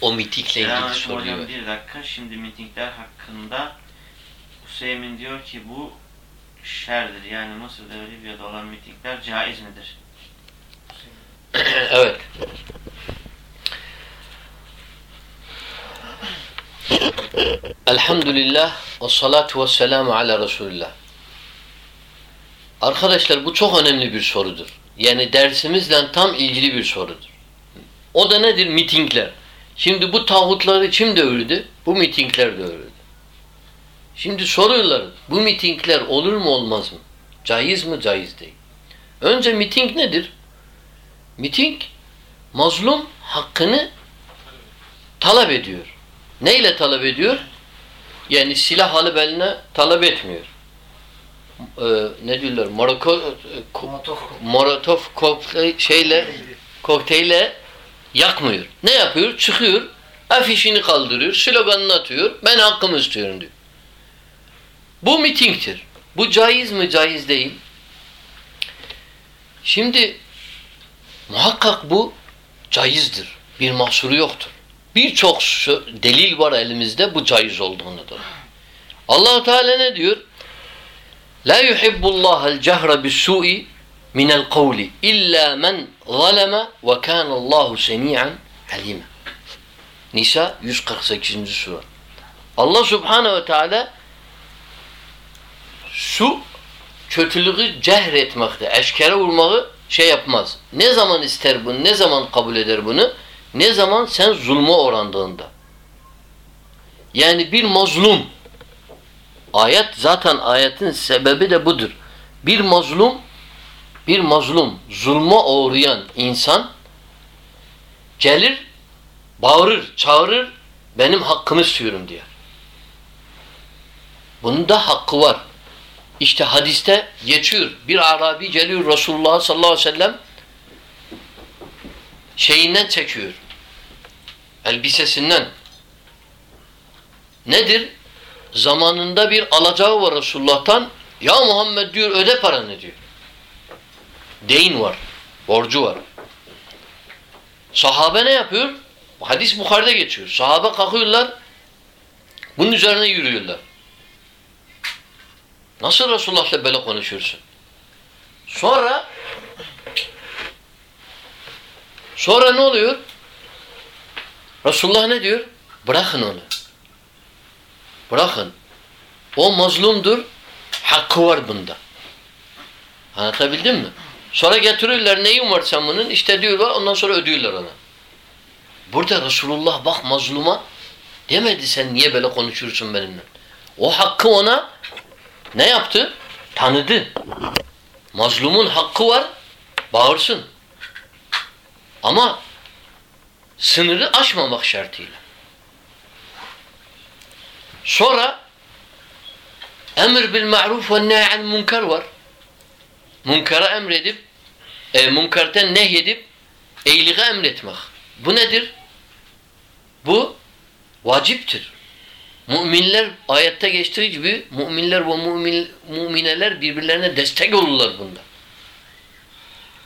O mitikle ilgili soruyor. hocam bir dakika. Şimdi mitingler hakkında Hüseyin diyor ki bu şerdir. Yani Mısır'da ve Libya'da olan mitingler caiz midir? evet. Elhamdülillah ve salatu ve selamu ala Resulillah. Arkadaşlar bu çok önemli bir sorudur. Yani dersimizle tam ilgili bir sorudur. O da nedir? Mitingler. Şimdi bu tağutları kim dövürdü? Bu mitingler dövürdü. Şimdi soruyorlar bu mitingler olur mu olmaz mı? Caiz mi? Caiz değil. Önce miting nedir? Miting mazlum hakkını talep ediyor. Neyle talep ediyor? Yani silah alıp eline talep etmiyor. Ee, ne diyorlar? Moroko, Molotov. Molotov şeyle kokteyle yakmıyor. Ne yapıyor? Çıkıyor, afişini kaldırıyor, sloganını atıyor. Ben hakkımı istiyorum diyor. Bu mitingtir. Bu caiz mi? Caiz değil. Şimdi muhakkak bu caizdir. Bir mahsuru yoktur. Birçok delil var elimizde bu caiz olduğunu da. allah Teala ne diyor? La yuhibbullahal cehre bis-su'i minel kavli illa men zaleme ve kânallahu semi'an alime. Nisa 148. sure. Allah Subhanahu ve Teala su kötülüğü cehr etmekte, eşkere vurmayı şey yapmaz. Ne zaman ister bunu, ne zaman kabul eder bunu? Ne zaman sen zulme orandığında. Yani bir mazlum ayet zaten ayetin sebebi de budur. Bir mazlum bir mazlum zulme uğrayan insan gelir bağırır, çağırır benim hakkımı istiyorum diye. Bunun da hakkı var. İşte hadiste geçiyor. Bir Arabi geliyor Resulullah sallallahu aleyhi ve sellem şeyinden çekiyor. Elbisesinden. Nedir? Zamanında bir alacağı var Resulullah'tan. Ya Muhammed diyor öde paranı diyor. Deyin var. Borcu var. Sahabe ne yapıyor? Hadis Bukhari'de geçiyor. Sahabe kalkıyorlar. Bunun üzerine yürüyorlar. Nasıl Resulullah'la böyle konuşuyorsun? Sonra sonra ne oluyor? Resulullah ne diyor? Bırakın onu. Bırakın. O mazlumdur. Hakkı var bunda. Anlatabildim mi? Sonra getiriyorlar neyin var sen bunun? İşte diyorlar ondan sonra ödüyorlar ona. Burada Resulullah bak mazluma demedi sen niye böyle konuşuyorsun benimle. O hakkı ona ne yaptı? Tanıdı. Mazlumun hakkı var. Bağırsın. Ama sınırı aşmamak şartıyla. Sonra emir bil ma'ruf ve nehy an münker var. Münkara emredip e, münkerten nehyedip iyiliğe emretmek. Bu nedir? Bu vaciptir. Müminler ayette geçtiği gibi müminler ve mümin, mümineler birbirlerine destek olurlar bunda.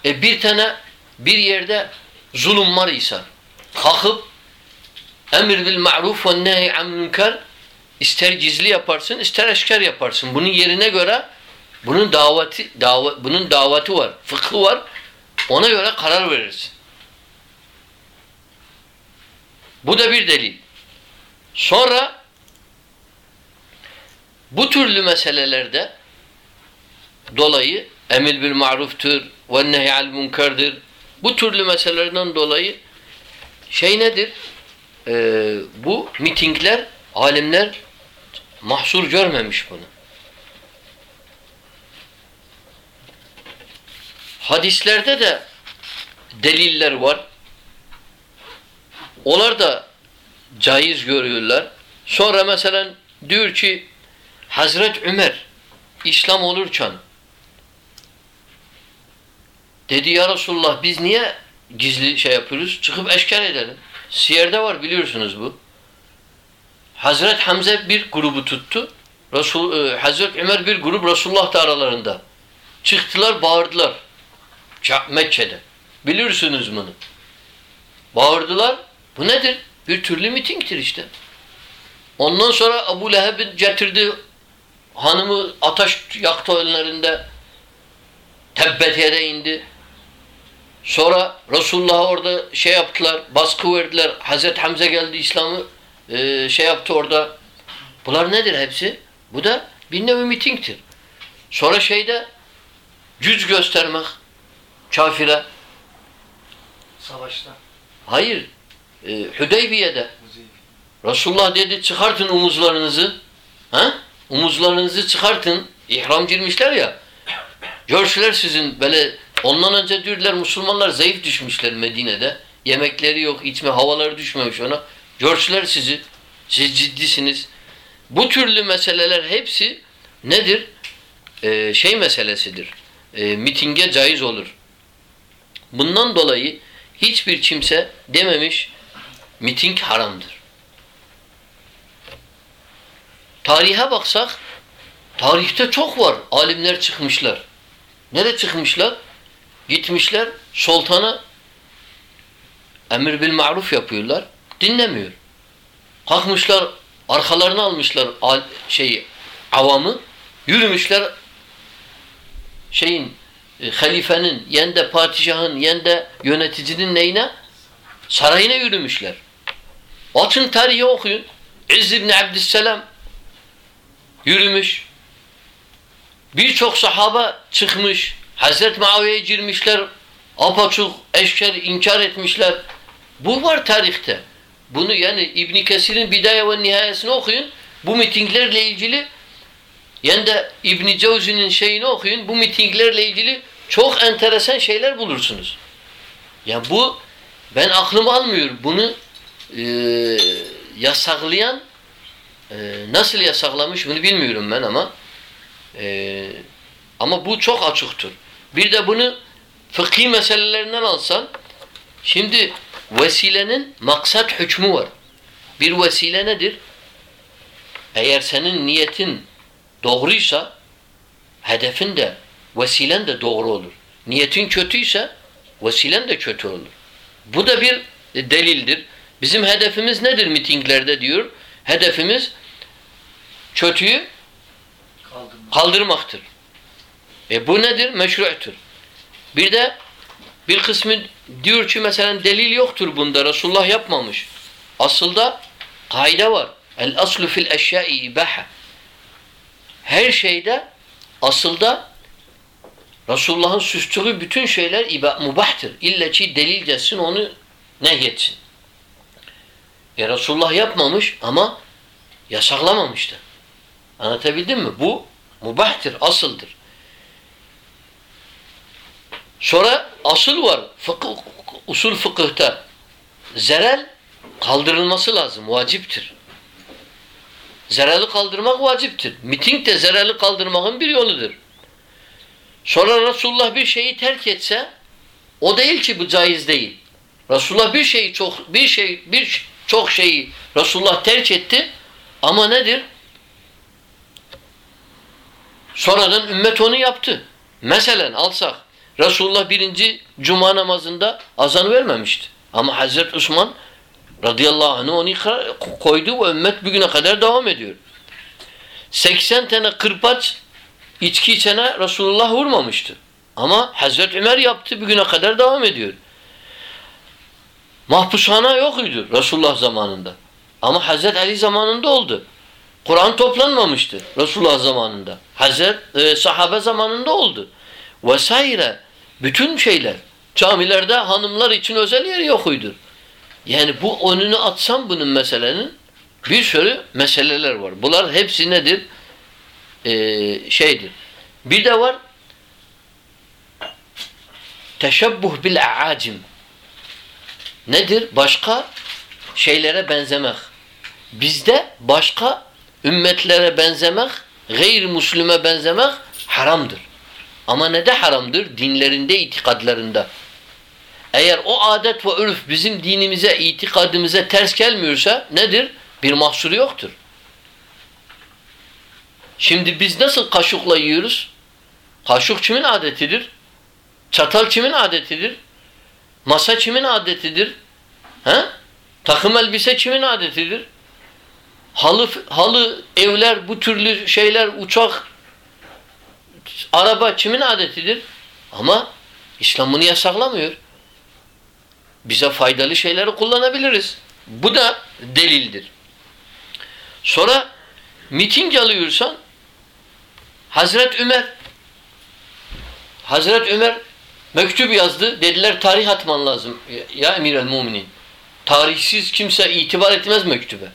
E bir tane bir yerde zulüm var ise kalkıp emir bil ma'ruf ve nehy an münker ister gizli yaparsın ister eşker yaparsın. Bunun yerine göre bunun daveti davet, bunun daveti var, fıkhı var. Ona göre karar verirsin. Bu da bir delil. Sonra bu türlü meselelerde dolayı emil bil ma'ruftur ve nehyal münkerdir. Bu türlü meselelerden dolayı şey nedir? Ee, bu mitingler alimler mahsur görmemiş bunu. Hadislerde de deliller var. Onlar da caiz görüyorlar. Sonra mesela diyor ki Hazret Ömer İslam olurken dedi ya Resulullah biz niye gizli şey yapıyoruz? Çıkıp eşkar edelim. Siyer'de var biliyorsunuz bu. Hazret Hamze bir grubu tuttu. Resul, e, Hazret Ömer bir grup Resulullah da aralarında. Çıktılar bağırdılar. Mekke'de. Biliyorsunuz bunu. Bağırdılar. Bu nedir? bir türlü mitingdir işte. Ondan sonra Ebu Leheb'in getirdi hanımı ateş yaktı önlerinde tebbet yere indi. Sonra Resulullah'a orada şey yaptılar, baskı verdiler. Hazreti Hamza geldi İslam'ı e, şey yaptı orada. Bunlar nedir hepsi? Bu da bir nevi mitingtir. Sonra şeyde cüz göstermek kafire. Savaşta. Hayır. E, Hüdeybiye'de. Resulullah dedi çıkartın omuzlarınızı. Ha? Omuzlarınızı çıkartın. İhram girmişler ya. Görsüler sizin böyle ondan önce diyorlar Müslümanlar zayıf düşmüşler Medine'de. Yemekleri yok, içme havaları düşmemiş ona. Görsüler sizi. Siz ciddisiniz. Bu türlü meseleler hepsi nedir? Ee, şey meselesidir. Ee, mitinge caiz olur. Bundan dolayı hiçbir kimse dememiş miting haramdır. Tarihe baksak tarihte çok var. Alimler çıkmışlar. Nereye çıkmışlar? Gitmişler sultana emir bil maruf yapıyorlar. Dinlemiyor. Kalkmışlar arkalarına almışlar al, şeyi avamı yürümüşler şeyin e, halifenin yen de padişahın yen de yöneticinin neyine sarayına yürümüşler. Açın tarihi okuyun. İzz ibn Abdüsselam yürümüş. Birçok sahaba çıkmış. Hazret Muaviye'ye girmişler. Apaçuk, eşker inkar etmişler. Bu var tarihte. Bunu yani İbn Kesir'in Bidaye ve Nihayesini okuyun. Bu mitinglerle ilgili yani de İbn Cevzi'nin şeyini okuyun. Bu mitinglerle ilgili çok enteresan şeyler bulursunuz. Ya bu ben aklım almıyor. Bunu e, yasaklayan e, nasıl yasaklamış bunu bilmiyorum ben ama e, ama bu çok açıktır. Bir de bunu fıkhi meselelerinden alsan şimdi vesilenin maksat hükmü var. Bir vesile nedir? Eğer senin niyetin doğruysa hedefin de vesilen de doğru olur. Niyetin kötüyse vesilen de kötü olur. Bu da bir delildir. Bizim hedefimiz nedir mitinglerde diyor? Hedefimiz kötüyü Kaldırma. kaldırmaktır. E bu nedir? Meşru'tur. Bir de bir kısmı diyor ki mesela delil yoktur bunda. Resulullah yapmamış. Aslında kaide var. El aslu fil eşyai ibaha. Her şeyde asılda Resulullah'ın süstüğü bütün şeyler iba, mubahtır. İlle ki delil gelsin onu nehyetsin. E Resulullah yapmamış ama yasaklamamıştı. Anlatabildim mi? Bu mubahtır, asıldır. Sonra asıl var. Fıkıh, usul fıkıhta. Zerel kaldırılması lazım. Vaciptir. Zereli kaldırmak vaciptir. Miting de zereli kaldırmanın bir yoludur. Sonra Resulullah bir şeyi terk etse o değil ki bu caiz değil. Resulullah bir şeyi çok bir şey bir çok şeyi Resulullah terk etti ama nedir? Sonradan ümmet onu yaptı. Mesela alsak Resulullah birinci cuma namazında azan vermemişti. Ama Hazreti Osman radıyallahu anh onu koydu ve ümmet bugüne kadar devam ediyor. 80 tane kırpaç içki içene Resulullah vurmamıştı. Ama Hazreti Ömer yaptı bugüne kadar devam ediyor. Mahpushane yokuydu Resulullah zamanında. Ama Hazreti Ali zamanında oldu. Kur'an toplanmamıştı Resulullah zamanında. Hazret e, sahabe zamanında oldu. Vesaire bütün şeyler. Camilerde hanımlar için özel yer yokuydu. Yani bu önünü atsam bunun meselenin bir sürü meseleler var. Bunlar hepsi nedir? Ee, şeydir. Bir de var teşebbuh bil aacim. Nedir? Başka şeylere benzemek. Bizde başka ümmetlere benzemek, gayrimüslime benzemek haramdır. Ama ne de haramdır? Dinlerinde, itikadlarında. Eğer o adet ve örf bizim dinimize, itikadımıza ters gelmiyorsa nedir? Bir mahsuru yoktur. Şimdi biz nasıl kaşıkla yiyoruz? Kaşık kimin adetidir? Çatal kimin adetidir? Masa kimin adetidir? He? Takım elbise kimin adetidir? Halı, halı, evler, bu türlü şeyler, uçak, araba kimin adetidir? Ama İslam bunu yasaklamıyor. Bize faydalı şeyleri kullanabiliriz. Bu da delildir. Sonra miting alıyorsan Hazret Ömer Hazret Ömer mektup yazdı. Dediler tarih atman lazım. Ya emir el muminin. Tarihsiz kimse itibar etmez mektube.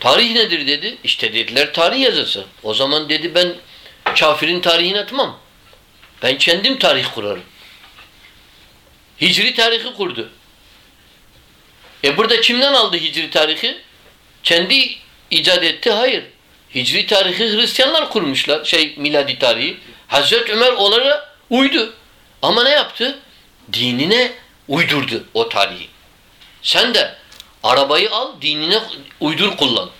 Tarih nedir dedi. İşte dediler tarih yazısı. O zaman dedi ben kafirin tarihini atmam. Ben kendim tarih kurarım. Hicri tarihi kurdu. E burada kimden aldı hicri tarihi? Kendi icat etti. Hayır. Hicri tarihi Hristiyanlar kurmuşlar. Şey miladi tarihi. Hazreti Ömer onlara uydu. Ama ne yaptı? Dinine uydurdu o tarihi. Sen de arabayı al, dinine uydur kullan.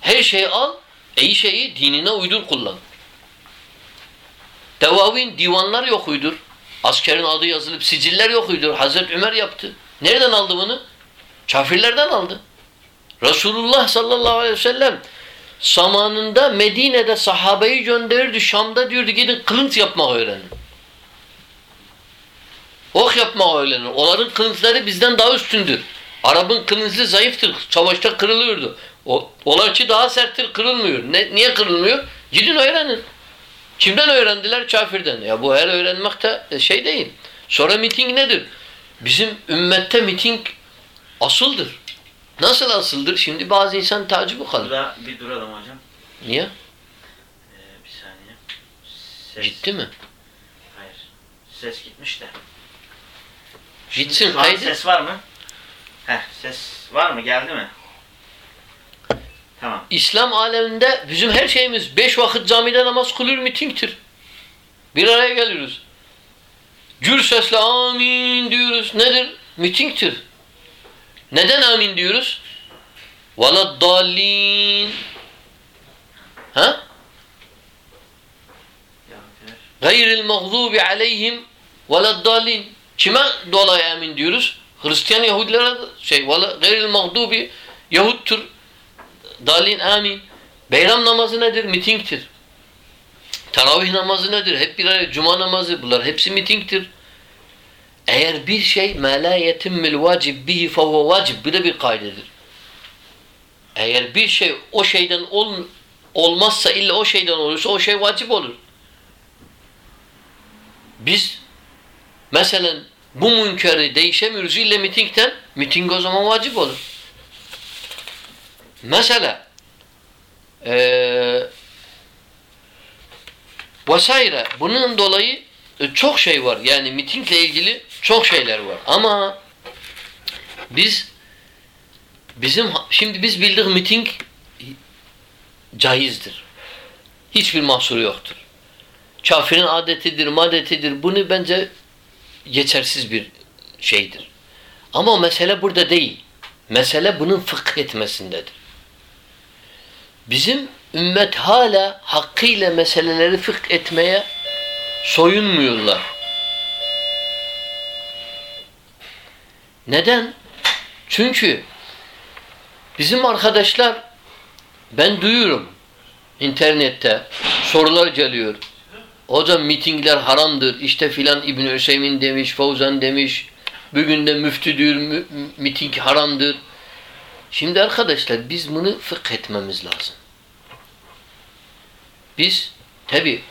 Her şeyi al, iyi şeyi dinine uydur kullan. Devavin divanlar yok uydur. Askerin adı yazılıp siciller yok uydur. Hazreti Ömer yaptı. Nereden aldı bunu? Kafirlerden aldı. Resulullah sallallahu aleyhi ve sellem zamanında Medine'de sahabeyi gönderirdi. Şam'da diyordu gidin kılıç yapmak öğrenin. Ok yapmak öğrenin. Onların kılıçları bizden daha üstündür. Arap'ın kılıcı zayıftır. Savaşta kırılıyordu. O, onlarki daha serttir kırılmıyor. Ne, niye kırılmıyor? Gidin öğrenin. Kimden öğrendiler? Kafirden. Ya bu her öğrenmek de şey değil. Sonra miting nedir? Bizim ümmette miting asıldır. Nasıl asıldır? Şimdi bazı insan tacibu kalır. Burada bir duralım hocam. Niye? Ee, bir saniye. Ses, Gitti mi? Hayır. Ses gitmiş de. Gitsin, an kaydı. ses var mı? Heh, ses var mı? Geldi mi? Tamam. İslam aleminde bizim her şeyimiz beş vakit camide namaz kılıyor mitingtir. Bir araya geliyoruz. Gür sesle amin diyoruz. Nedir? Mitingtir. Neden amin diyoruz? وَلَدَّالِّينَ Ha? Yahudiler. Gayril mağdubi aleyhim veleddallin. Kime dolayı amin diyoruz? Hristiyan Yahudilere şey vela gayril mağdubi Yahuttur. Dalin amin. Bayram namazı nedir? Mitingtir. Teravih namazı nedir? Hep bir araya cuma namazı bunlar hepsi mitingtir. Eğer bir şey ma la yetimmil vacib bihi fehuve vacib bu da bir kaydedir. Eğer bir şey o şeyden ol, olmazsa illa o şeyden olursa o şey vacip olur. Biz mesela bu münkeri değişemiyoruz illa mitingden. Miting o zaman vacip olur. Mesela eee vesaire bunun dolayı e, çok şey var. Yani mitingle ilgili çok şeyler var. Ama biz bizim şimdi biz bildik miting caizdir. Hiçbir mahsuru yoktur. Kafirin adetidir, madetidir. Bunu bence geçersiz bir şeydir. Ama mesele burada değil. Mesele bunun fıkh etmesindedir. Bizim ümmet hala hakkıyla meseleleri fıkh etmeye soyunmuyorlar. Neden? Çünkü bizim arkadaşlar ben duyuyorum internette sorular geliyor. Hocam mitingler haramdır. İşte filan İbn Hüseyin demiş, Fauzan demiş. Bugün de müftü diyor mü- miting haramdır. Şimdi arkadaşlar biz bunu fıkh etmemiz lazım. Biz tabi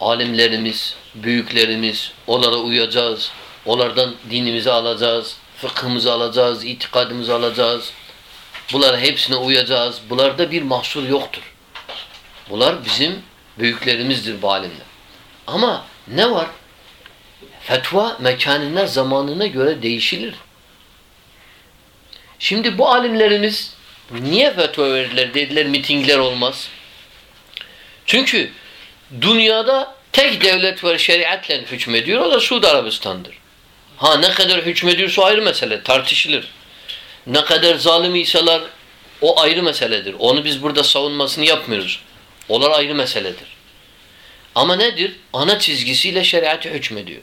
alimlerimiz, büyüklerimiz onlara uyacağız. Onlardan dinimizi alacağız, fıkhımızı alacağız, itikadımızı alacağız. Bunlara hepsine uyacağız. Bunlarda bir mahsur yoktur. Bunlar bizim büyüklerimizdir bu alimler. Ama ne var? Fetva mekanına, zamanına göre değişilir. Şimdi bu alimlerimiz niye fetva verirler? Dediler mitingler olmaz. Çünkü dünyada tek devlet var şeriatla hükmediyor. O da Suudi Arabistan'dır. Ha ne kadar hükmediyorsa ayrı mesele. Tartışılır. Ne kadar zalim iseler o ayrı meseledir. Onu biz burada savunmasını yapmıyoruz. Onlar ayrı meseledir. Ama nedir? Ana çizgisiyle şeriatı hükmediyor.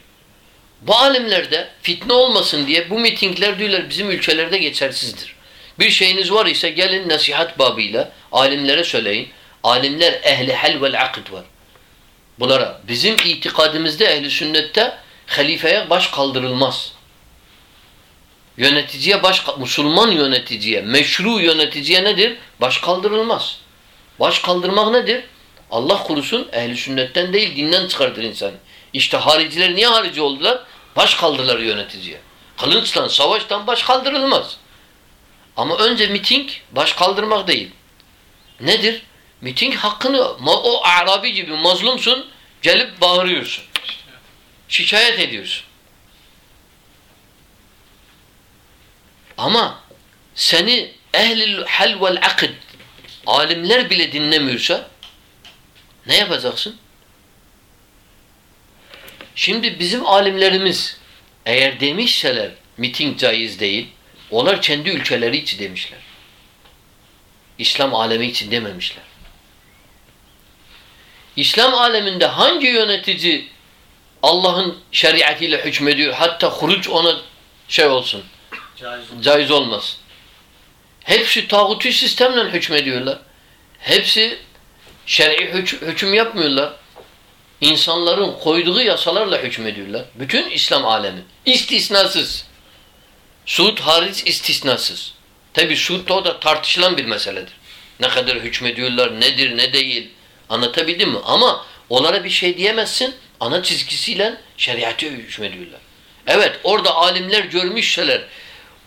Bu alimlerde fitne olmasın diye bu mitingler diyorlar bizim ülkelerde geçersizdir. Bir şeyiniz var ise gelin nasihat babıyla alimlere söyleyin. Alimler ehli hal vel akd var. Bunlara bizim itikadımızda ehli sünnette halifeye baş kaldırılmaz. Yöneticiye baş Müslüman yöneticiye, meşru yöneticiye nedir? Baş kaldırılmaz. Baş kaldırmak nedir? Allah kurusun ehli sünnetten değil dinden çıkartır insanı. İşte hariciler niye harici oldular? Baş kaldırdılar yöneticiye. Kılınçla, savaştan baş kaldırılmaz. Ama önce miting baş kaldırmak değil. Nedir? Miting hakkını o Arabi gibi mazlumsun gelip bağırıyorsun. Şikayet ediyorsun. Ama seni ehlil hal vel akd alimler bile dinlemiyorsa ne yapacaksın? Şimdi bizim alimlerimiz eğer demişseler miting caiz değil, onlar kendi ülkeleri için demişler. İslam alemi için dememişler. İslam aleminde hangi yönetici Allah'ın şeriatıyla hükmediyor hatta huruç ona şey olsun, Caiz olmaz. caiz olmasın. Hepsi tağutu sistemle hükmediyorlar. Hepsi şer'i hüküm yapmıyorlar. İnsanların koyduğu yasalarla hükmediyorlar. Bütün İslam alemi. İstisnasız. Suud hariç istisnasız. Tabi Suud da o da tartışılan bir meseledir. Ne kadar hükmediyorlar, nedir, ne değil. Anlatabildim mi? Ama onlara bir şey diyemezsin. Ana çizgisiyle şeriatı hükmediyorlar. Evet orada alimler görmüşseler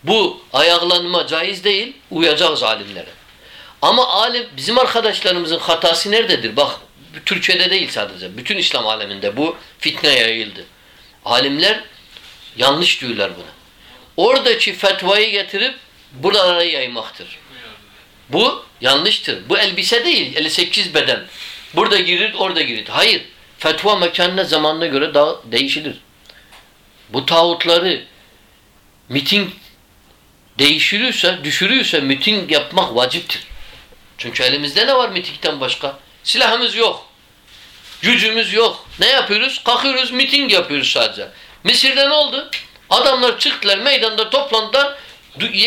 bu ayaklanma caiz değil, uyacağız alimlere. Ama alim, bizim arkadaşlarımızın hatası nerededir? Bak, Türkiye'de değil sadece. Bütün İslam aleminde bu fitne yayıldı. Alimler yanlış diyorlar buna. Oradaki fetvayı getirip buralara yaymaktır. Bu yanlıştır. Bu elbise değil, 58 beden. Burada girir, orada girir. Hayır. Fetva mekanına, zamanına göre daha değişilir. Bu tağutları miting değişiriyorsa, düşürüyorsa miting yapmak vaciptir. Çünkü elimizde ne var mitingden başka? Silahımız yok. Gücümüz yok. Ne yapıyoruz? Kalkıyoruz, miting yapıyoruz sadece. Mısır'da ne oldu? Adamlar çıktılar, meydanda toplandılar.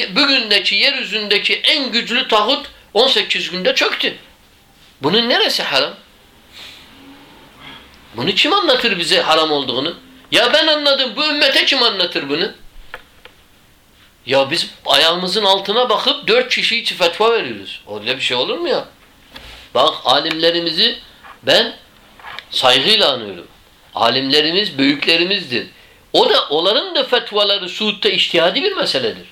Bugündeki, yeryüzündeki en güçlü tağut 18 günde çöktü. Bunun neresi haram? Bunu kim anlatır bize haram olduğunu? Ya ben anladım. Bu ümmete kim anlatır bunu? Ya biz ayağımızın altına bakıp dört kişi için fetva veriyoruz. Öyle bir şey olur mu ya? Bak alimlerimizi ben saygıyla anıyorum. Alimlerimiz büyüklerimizdir. O da onların da fetvaları Suud'da iştihadi bir meseledir.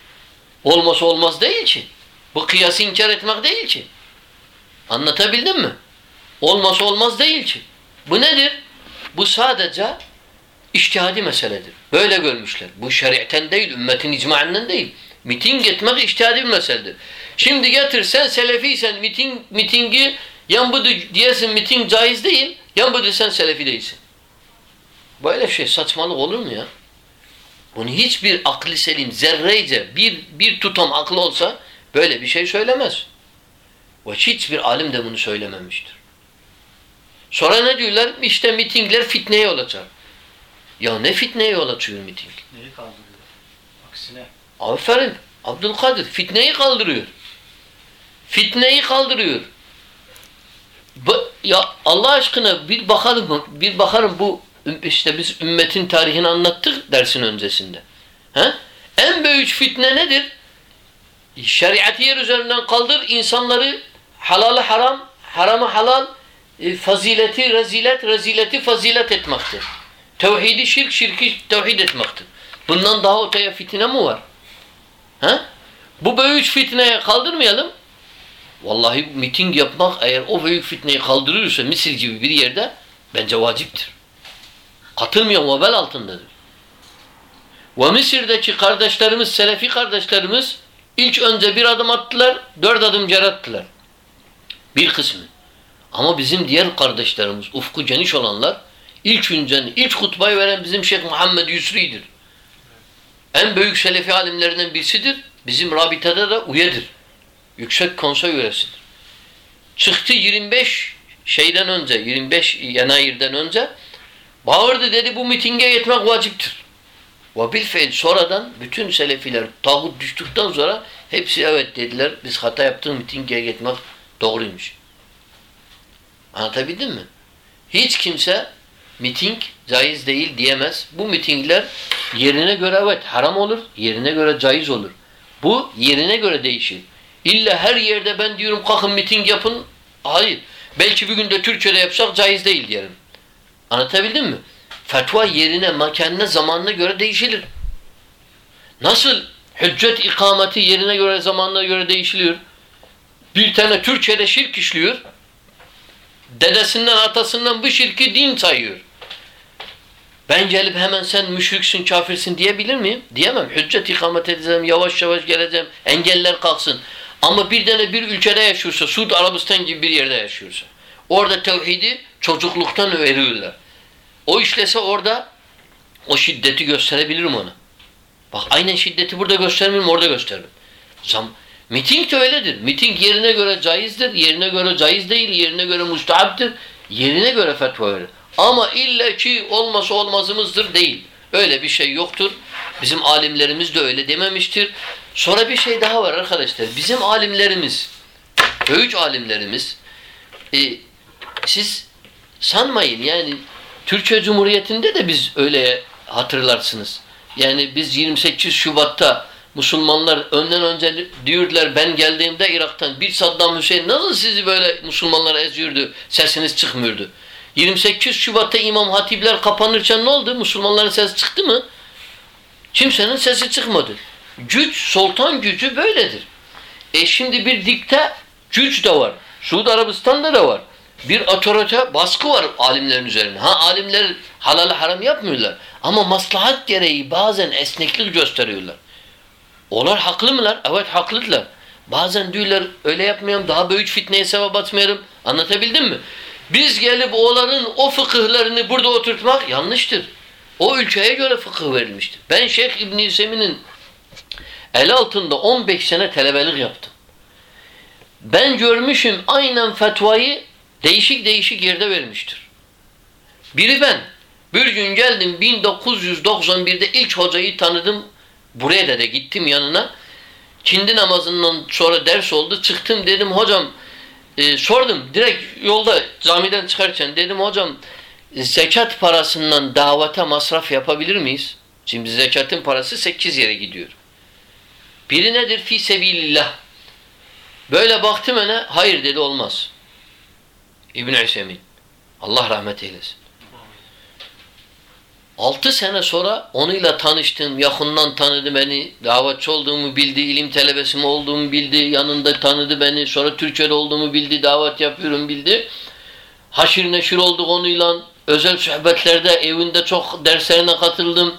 Olmasa olmaz değil ki. Bu kıyası inkar etmek değil ki. Anlatabildim mi? Olmasa olmaz değil ki. Bu nedir? Bu sadece iştihadi meseledir. Böyle görmüşler. Bu şeriaten değil, ümmetin icmainden değil. Miting etmek iştihadi bir meseledir. Şimdi getir sen selefiysen miting, mitingi yan bu diyesin miting caiz değil, yan bu sen selefi değilsin. Böyle şey saçmalık olur mu ya? Bunu hiçbir aklı selim zerreyce bir, bir tutam aklı olsa böyle bir şey söylemez. Ve hiçbir alim de bunu söylememiştir. Sonra ne diyorlar? İşte mitingler fitneye yol açar. Ya ne fitneye yol açıyor miting? Neyi kaldırıyor? Aksine. Aferin. Abdülkadir fitneyi kaldırıyor. Fitneyi kaldırıyor. Ya Allah aşkına bir bakalım bir bakarım bu işte biz ümmetin tarihini anlattık dersin öncesinde. He? En büyük fitne nedir? Şeriatı yer üzerinden kaldır, insanları halalı haram, haramı halal, e, fazileti rezilet, rezileti fazilet etmektir. Tevhidi şirk, şirki tevhid etmektir. Bundan daha öteye fitne mi var? He? Bu büyük fitneye kaldırmayalım. Vallahi miting yapmak eğer o büyük fitneyi kaldırırsa Mısır gibi bir yerde bence vaciptir. Katılmayan vebel altındadır. Ve Mısır'daki kardeşlerimiz, Selefi kardeşlerimiz ilk önce bir adım attılar, dört adım geri attılar. Bir kısmı. Ama bizim diğer kardeşlerimiz, ufku geniş olanlar ilk günden, ilk hutbayı veren bizim Şeyh Muhammed Yusri'dir. En büyük Selefi alimlerinden birisidir. Bizim Rabita'da da üyedir. Yüksek konsey üyesidir. Çıktı 25 şeyden önce, 25 Yanayir'den önce bağırdı dedi bu mitinge yetmek vaciptir. Ve bilfeil sonradan bütün selefiler tağut düştükten sonra hepsi evet dediler. Biz hata yaptık mitinge gitmek doğruymuş. Anlatabildim mi? Hiç kimse miting caiz değil diyemez. Bu mitingler yerine göre evet haram olur, yerine göre caiz olur. Bu yerine göre değişir. İlla her yerde ben diyorum kalkın miting yapın. Hayır. Belki bir günde Türkiye'de yapsak caiz değil diyelim. Anlatabildim mi? Fetva yerine, makanına, zamanına göre değişilir. Nasıl hüccet ikameti yerine göre, zamanına göre değişiliyor? Bir tane Türkiye'de şirk işliyor. Dedesinden, atasından bu şirki din sayıyor. Ben gelip hemen sen müşriksin, kafirsin diyebilir miyim? Diyemem. Hüccet ikamet edeceğim, yavaş yavaş geleceğim, engeller kalksın. Ama bir tane bir ülkede yaşıyorsa, Suud Arabistan gibi bir yerde yaşıyorsa, orada tevhidi çocukluktan veriyorlar. O işlese orada o şiddeti gösterebilirim ona. Bak aynen şiddeti burada göstermiyorum, orada gösteririm. Zam Miting de öyledir. Miting yerine göre caizdir, yerine göre caiz değil, yerine göre müstahaptır, yerine göre fetva verir. Ama illa ki olması olmazımızdır değil. Öyle bir şey yoktur. Bizim alimlerimiz de öyle dememiştir. Sonra bir şey daha var arkadaşlar. Bizim alimlerimiz, büyük alimlerimiz, e, siz sanmayın yani Türkiye Cumhuriyeti'nde de biz öyle hatırlarsınız. Yani biz 28 Şubat'ta Müslümanlar önden önce diyordular ben geldiğimde Irak'tan bir Saddam Hüseyin nasıl sizi böyle Müslümanlar eziyordu, sesiniz çıkmıyordu. 28 Şubat'ta İmam Hatipler kapanırken ne oldu? Müslümanların sesi çıktı mı? Kimsenin sesi çıkmadı. Güç, sultan gücü böyledir. E şimdi bir dikte güç de var. Suudi Arabistan'da da var. Bir otorite baskı var alimlerin üzerine. Ha alimler halal haram yapmıyorlar. Ama maslahat gereği bazen esneklik gösteriyorlar. Onlar haklı mılar? Evet haklıdırlar. Bazen diyorlar öyle yapmayalım daha büyük fitneye sebep atmayalım. Anlatabildim mi? Biz gelip onların o fıkıhlarını burada oturtmak yanlıştır. O ülkeye göre fıkıh verilmiştir. Ben Şeyh İbn-i el altında 15 sene telebelik yaptım. Ben görmüşüm aynen fetvayı değişik değişik yerde vermiştir. Biri ben. Bir gün geldim 1991'de ilk hocayı tanıdım. Buraya da, da gittim yanına. Kindi namazından sonra ders oldu. Çıktım dedim hocam e, sordum direkt yolda camiden çıkarken dedim hocam zekat parasından davete masraf yapabilir miyiz? Şimdi zekatın parası 8 yere gidiyor. Biri nedir? Fi sebilillah. Böyle baktım ona hayır dedi olmaz. İbn-i Hüseyin. Allah rahmet eylesin. Altı sene sonra onunla tanıştım, yakından tanıdı beni, davetçi olduğumu bildi, ilim talebesi mi olduğumu bildi, yanında tanıdı beni, sonra Türkiye'de olduğumu bildi, davet yapıyorum bildi. Haşir neşir olduk onunla, özel sohbetlerde, evinde çok derslerine katıldım.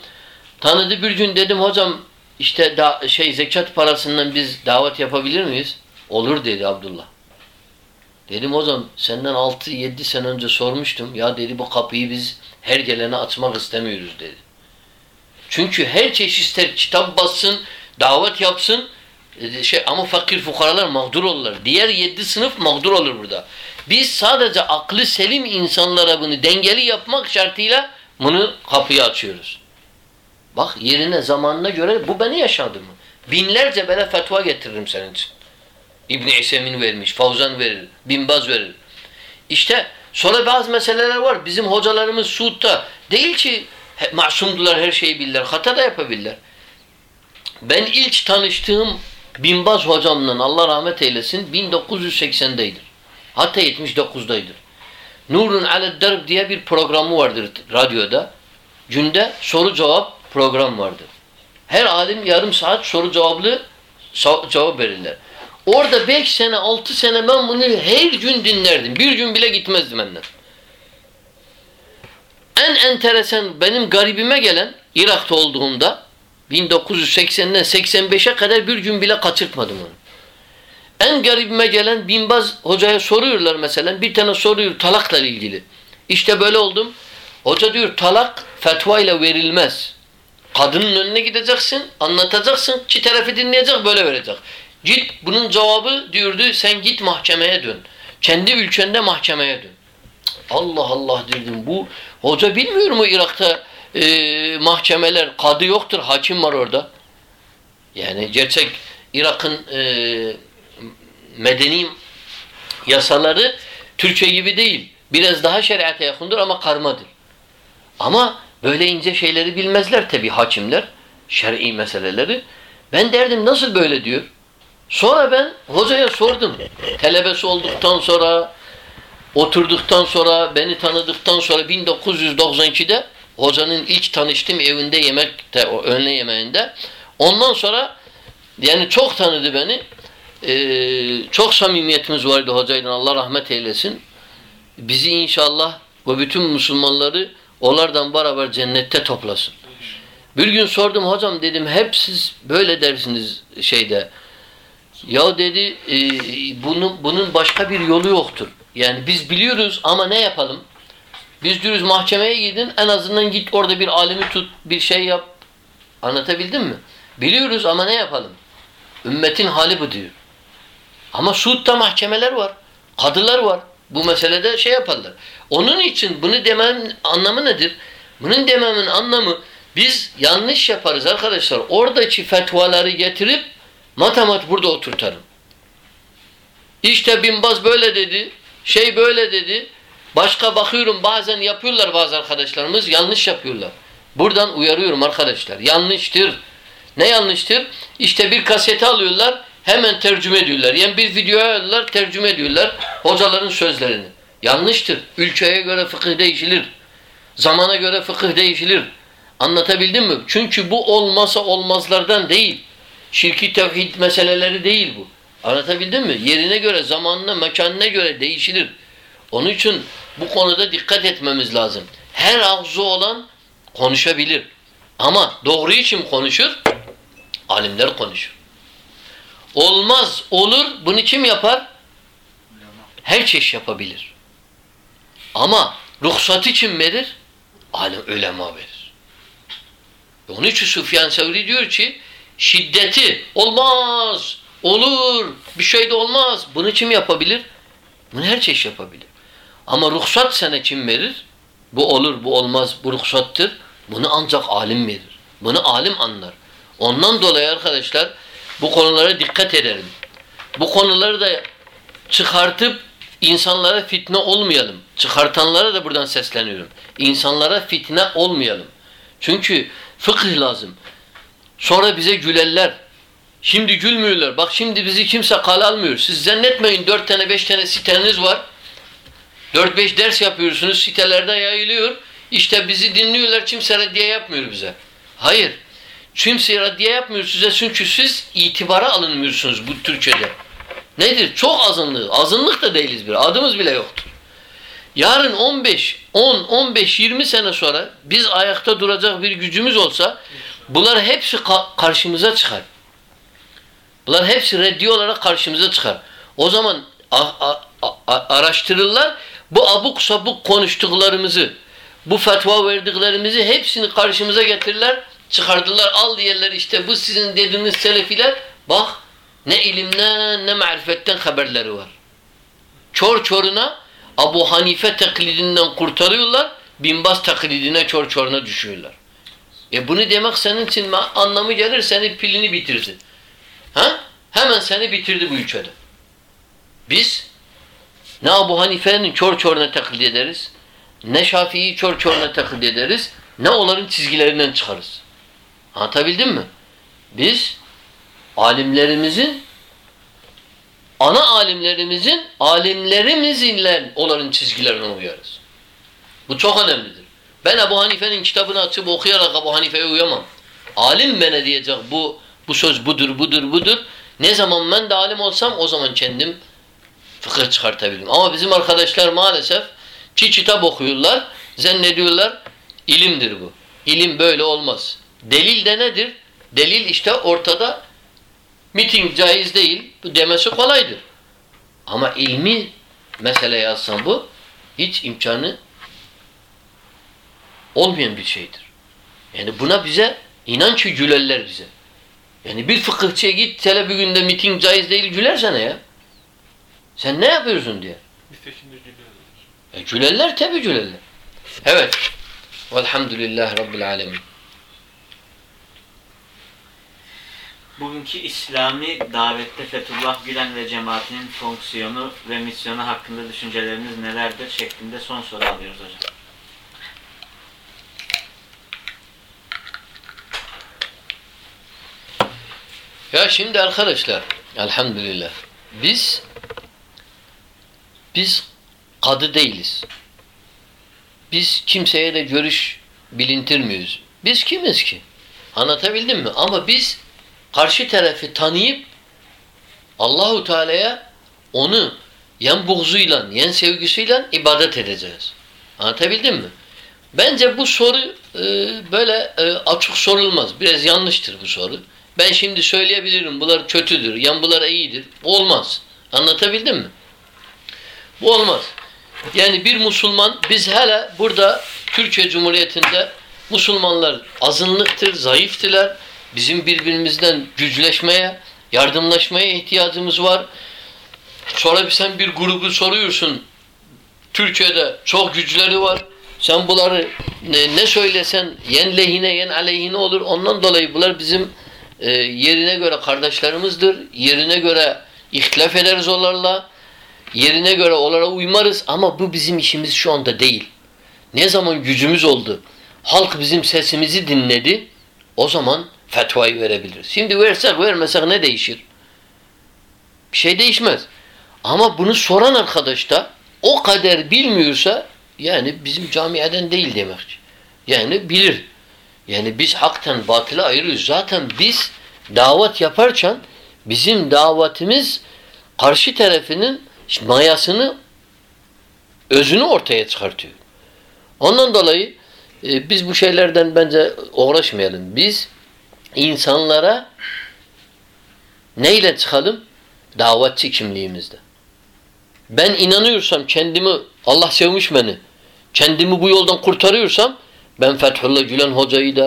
Tanıdı bir gün dedim hocam işte da, şey zekat parasından biz davet yapabilir miyiz? Olur dedi Abdullah. Dedim hocam senden 6-7 sene önce sormuştum. Ya dedi bu kapıyı biz her gelene açmak istemiyoruz dedi. Çünkü her çeşit ister kitap bassın, davet yapsın e, şey ama fakir fukaralar mağdur olurlar. Diğer yedi sınıf mağdur olur burada. Biz sadece aklı selim insanlara bunu dengeli yapmak şartıyla bunu kapıyı açıyoruz. Bak yerine zamanına göre bu beni yaşadı mı? Binlerce böyle fetva getiririm senin için. İbn-i İsemin vermiş, Favzan verir, Binbaz verir. İşte sonra bazı meseleler var. Bizim hocalarımız Suud'da değil ki masumdular, her şeyi bilirler. Hata da yapabilirler. Ben ilk tanıştığım Binbaz hocamla Allah rahmet eylesin 1980'deydir. Hatta 79'daydır. Nurun aled derb diye bir programı vardır radyoda. Günde soru cevap program vardır. Her alim yarım saat soru cevaplı cevap verirler. Orada beş sene, altı sene ben bunu her gün dinlerdim. Bir gün bile gitmezdim benden. En enteresan benim garibime gelen Irak'ta olduğumda 1980'den 85'e kadar bir gün bile kaçırtmadım onu. En garibime gelen Binbaz hocaya soruyorlar mesela. Bir tane soruyor talakla ilgili. İşte böyle oldum. Hoca diyor talak fetva ile verilmez. Kadının önüne gideceksin, anlatacaksın, ki tarafı dinleyecek, böyle verecek. Git bunun cevabı diyordu sen git mahkemeye dön. Kendi ülkende mahkemeye dön. Allah Allah dedim bu hoca bilmiyor mu Irak'ta e, mahkemeler, kadı yoktur, hakim var orada. Yani gerçek Irak'ın e, medeni yasaları Türkçe gibi değil. Biraz daha şeriate yakındır ama karmadır. Ama böyle ince şeyleri bilmezler tabi hakimler. Şer'i meseleleri. Ben derdim nasıl böyle diyor. Sonra ben hocaya sordum. Telebesi olduktan sonra oturduktan sonra beni tanıdıktan sonra 1992'de hocanın ilk tanıştığım evinde yemekte o öğle yemeğinde. Ondan sonra yani çok tanıdı beni. Ee, çok samimiyetimiz vardı hocayla Allah rahmet eylesin. Bizi inşallah ve bütün Müslümanları onlardan beraber cennette toplasın. Bir gün sordum hocam dedim hep siz böyle dersiniz şeyde. Ya dedi e, bunun, bunun başka bir yolu yoktur. Yani biz biliyoruz ama ne yapalım? Biz diyoruz mahkemeye gidin en azından git orada bir alimi tut bir şey yap. Anlatabildim mi? Biliyoruz ama ne yapalım? Ümmetin hali bu diyor. Ama Suud'da mahkemeler var. Kadılar var. Bu meselede şey yaparlar. Onun için bunu dememin anlamı nedir? Bunun dememin anlamı biz yanlış yaparız arkadaşlar. Oradaki fetvaları getirip matematik burada oturtarım. İşte Binbaz böyle dedi. Şey böyle dedi. Başka bakıyorum bazen yapıyorlar bazı arkadaşlarımız. Yanlış yapıyorlar. Buradan uyarıyorum arkadaşlar. Yanlıştır. Ne yanlıştır? İşte bir kaseti alıyorlar. Hemen tercüme ediyorlar. Yani bir videoya alıyorlar, tercüme ediyorlar hocaların sözlerini. Yanlıştır. Ülkeye göre fıkıh değişilir. Zamana göre fıkıh değişilir. Anlatabildim mi? Çünkü bu olmasa olmazlardan değil. Şirki tevhid meseleleri değil bu. Anlatabildim mi? Yerine göre, zamanına, mekanına göre değişilir. Onun için bu konuda dikkat etmemiz lazım. Her ağzı olan konuşabilir. Ama doğru için konuşur? Alimler konuşur. Olmaz, olur. Bunu kim yapar? Her çeşit yapabilir. Ama ruhsatı kim verir? Alim ulema verir. Onun için Süfyan Sevri diyor ki şiddeti olmaz, olur, bir şey de olmaz. Bunu kim yapabilir? Bunu her çeşit yapabilir. Ama ruhsat sana kim verir? Bu olur, bu olmaz, bu ruhsattır. Bunu ancak alim verir. Bunu alim anlar. Ondan dolayı arkadaşlar bu konulara dikkat edelim. Bu konuları da çıkartıp insanlara fitne olmayalım. Çıkartanlara da buradan sesleniyorum. İnsanlara fitne olmayalım. Çünkü fıkıh lazım. Sonra bize gülerler. Şimdi gülmüyorlar. Bak şimdi bizi kimse kale almıyor. Siz zannetmeyin dört tane beş tane siteniz var. Dört beş ders yapıyorsunuz. Sitelerde yayılıyor. İşte bizi dinliyorlar. Kimse reddiye yapmıyor bize. Hayır. Kimse reddiye yapmıyor size çünkü siz itibara alınmıyorsunuz bu Türkçe'de. Nedir? Çok azınlık. Azınlık da değiliz bir. Adımız bile yoktur. Yarın 15, 10, 15, 20 sene sonra biz ayakta duracak bir gücümüz olsa bunlar hepsi ka karşımıza çıkar. Bunlar hepsi reddi olarak karşımıza çıkar. O zaman araştırırlar bu abuk sabuk konuştuklarımızı, bu fetva verdiklerimizi hepsini karşımıza getirirler, çıkardılar. Al diyorlar işte bu sizin dediğiniz selefiler bak ne ilimden ne marifetten haberleri var. Çor çoruna Abu Hanife taklidinden kurtarıyorlar, Binbaz taklidine çor çoruna düşüyorlar. E bunu demek senin için anlamı gelir, senin pilini bitirdi. Ha? Hemen seni bitirdi bu ülkede. Biz ne Abu Hanife'nin çor çoruna taklit ederiz, ne Şafii'yi çor çoruna taklit ederiz, ne onların çizgilerinden çıkarız. Anlatabildim mi? Biz alimlerimizin ana alimlerimizin alimlerimizle onların çizgilerine uyarız. Bu çok önemlidir. Ben Ebu Hanife'nin kitabını açıp okuyarak Ebu Hanife'ye uyamam. Alim bana diyecek bu bu söz budur, budur, budur. Ne zaman ben de alim olsam o zaman kendim fıkıh çıkartabilirim. Ama bizim arkadaşlar maalesef ki kitap okuyorlar, zannediyorlar ilimdir bu. İlim böyle olmaz. Delil de nedir? Delil işte ortada miting caiz değil. Bu demesi kolaydır. Ama ilmi mesele yazsan bu hiç imkanı olmayan bir şeydir. Yani buna bize inanç gülerler bize. Yani bir fıkıhçıya git hele bir günde miting caiz değil gülersene ya. Sen ne yapıyorsun diye. E, gülerler tabi gülerler. Evet. Velhamdülillahi Rabbil alemin. Bugünkü İslami davette Fethullah Gülen ve cemaatinin fonksiyonu ve misyonu hakkında düşünceleriniz nelerdir şeklinde son soru alıyoruz hocam. Ya şimdi arkadaşlar elhamdülillah biz biz kadı değiliz. Biz kimseye de görüş bilintirmiyoruz. Biz kimiz ki? Anlatabildim mi? Ama biz karşı tarafı tanıyıp Allahu Teala'ya onu yen buğzuyla, yen sevgisiyle ibadet edeceğiz. Anlatabildim mi? Bence bu soru e, böyle e, açık sorulmaz. Biraz yanlıştır bu soru. Ben şimdi söyleyebilirim bunlar kötüdür, yan bunlar iyidir. Bu olmaz. Anlatabildim mi? Bu olmaz. Yani bir Müslüman, biz hala burada Türkiye Cumhuriyeti'nde Müslümanlar azınlıktır, zayıftılar. Bizim birbirimizden güçleşmeye, yardımlaşmaya ihtiyacımız var. Sonra bir sen bir grubu soruyorsun. Türkiye'de çok güçleri var. Sen bunları ne, ne söylesen yen lehine yen aleyhine olur. Ondan dolayı bunlar bizim e, yerine göre kardeşlerimizdir. Yerine göre ihtilaf ederiz onlarla. Yerine göre onlara uymarız ama bu bizim işimiz şu anda değil. Ne zaman gücümüz oldu, halk bizim sesimizi dinledi, o zaman fetvayı verebiliriz. Şimdi versek vermesek ne değişir? Bir şey değişmez. Ama bunu soran arkadaş da o kadar bilmiyorsa yani bizim camiaden değil demek. Yani bilir. Yani biz haktan batılı ayırıyoruz. Zaten biz davet yaparken bizim davetimiz karşı tarafının mayasını özünü ortaya çıkartıyor. Ondan dolayı e, biz bu şeylerden bence uğraşmayalım. Biz insanlara neyle çıkalım? Davetçi kimliğimizde. Ben inanıyorsam kendimi Allah sevmiş beni. Kendimi bu yoldan kurtarıyorsam ben Fethullah Gülen hocayı da